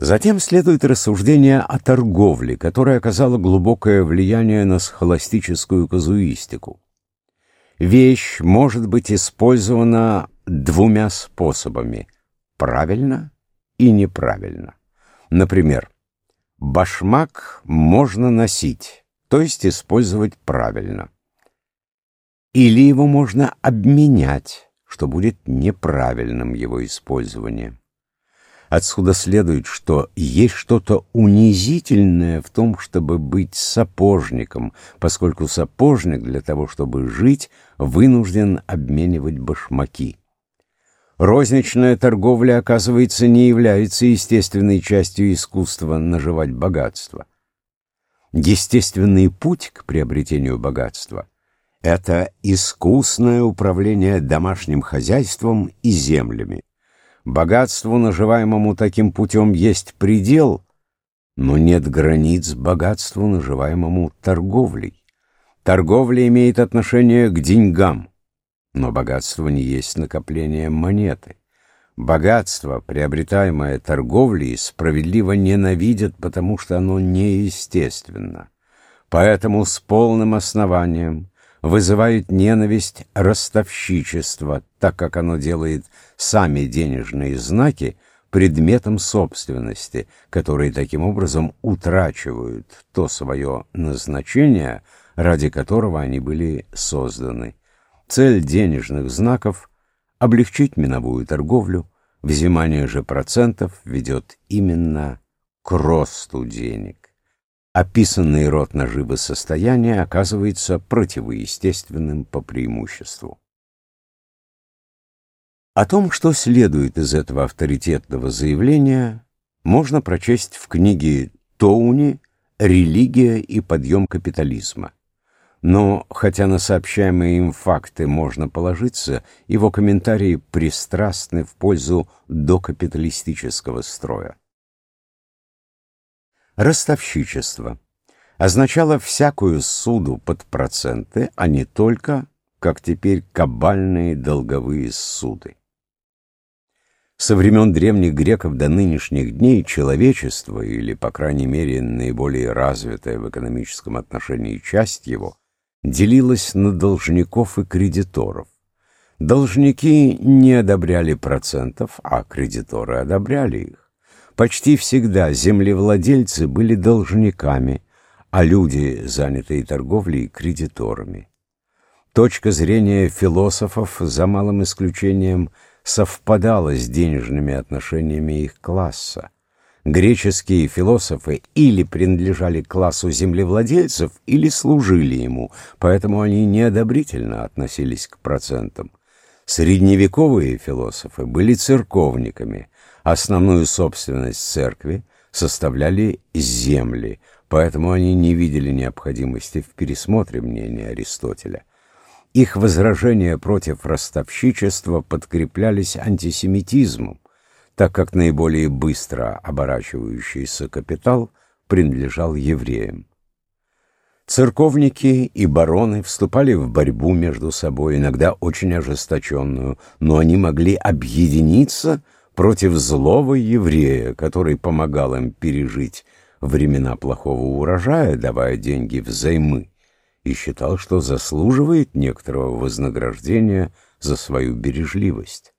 Затем следует рассуждение о торговле, которое оказало глубокое влияние на схоластическую казуистику. Вещь может быть использована двумя способами – правильно и неправильно. Например, башмак можно носить, то есть использовать правильно. Или его можно обменять, что будет неправильным его использованием. Отсюда следует, что есть что-то унизительное в том, чтобы быть сапожником, поскольку сапожник для того, чтобы жить, вынужден обменивать башмаки. Розничная торговля, оказывается, не является естественной частью искусства наживать богатство. Естественный путь к приобретению богатства — это искусное управление домашним хозяйством и землями. Богатству, наживаемому таким путем, есть предел, но нет границ богатству, наживаемому торговлей. Торговля имеет отношение к деньгам, но богатство не есть накопление монеты. Богатство, приобретаемое торговлей, справедливо ненавидят, потому что оно неестественно. Поэтому с полным основанием вызывает ненависть ростовщичество, так как оно делает сами денежные знаки предметом собственности, которые таким образом утрачивают то свое назначение, ради которого они были созданы. Цель денежных знаков — облегчить миновую торговлю, взимание же процентов ведет именно к росту денег описанный род наживы состояния оказывается противоестественным по преимуществу. О том, что следует из этого авторитетного заявления, можно прочесть в книге Тоуни «Религия и подъем капитализма». Но, хотя на сообщаемые им факты можно положиться, его комментарии пристрастны в пользу докапиталистического строя. Ростовщичество означало всякую суду под проценты, а не только, как теперь, кабальные долговые суды. Со времен древних греков до нынешних дней человечество, или, по крайней мере, наиболее развитая в экономическом отношении часть его, делилось на должников и кредиторов. Должники не одобряли процентов, а кредиторы одобряли их. Почти всегда землевладельцы были должниками, а люди, занятые торговлей, кредиторами. Точка зрения философов, за малым исключением, совпадала с денежными отношениями их класса. Греческие философы или принадлежали классу землевладельцев, или служили ему, поэтому они неодобрительно относились к процентам. Средневековые философы были церковниками, Основную собственность церкви составляли земли, поэтому они не видели необходимости в пересмотре мнения Аристотеля. Их возражения против ростовщичества подкреплялись антисемитизмом, так как наиболее быстро оборачивающийся капитал принадлежал евреям. Церковники и бароны вступали в борьбу между собой, иногда очень ожесточенную, но они могли объединиться – против злого еврея, который помогал им пережить времена плохого урожая, давая деньги взаймы, и считал, что заслуживает некоторого вознаграждения за свою бережливость.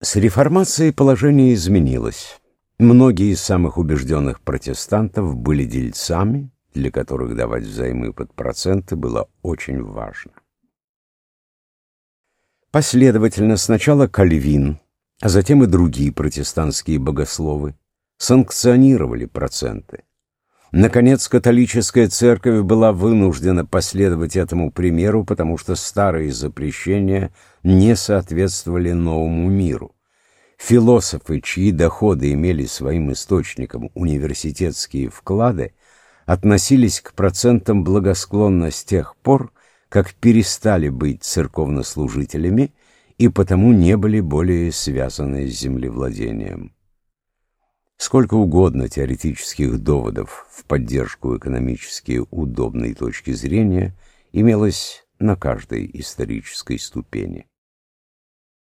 С реформацией положение изменилось. Многие из самых убежденных протестантов были дельцами, для которых давать взаймы под проценты было очень важно. Последовательно сначала Кальвин, а затем и другие протестантские богословы санкционировали проценты. Наконец, католическая церковь была вынуждена последовать этому примеру, потому что старые запрещения не соответствовали новому миру. Философы, чьи доходы имели своим источником университетские вклады, относились к процентам благосклонно с тех пор, как перестали быть церковнослужителями и потому не были более связаны с землевладением. Сколько угодно теоретических доводов в поддержку экономически удобной точки зрения имелось на каждой исторической ступени.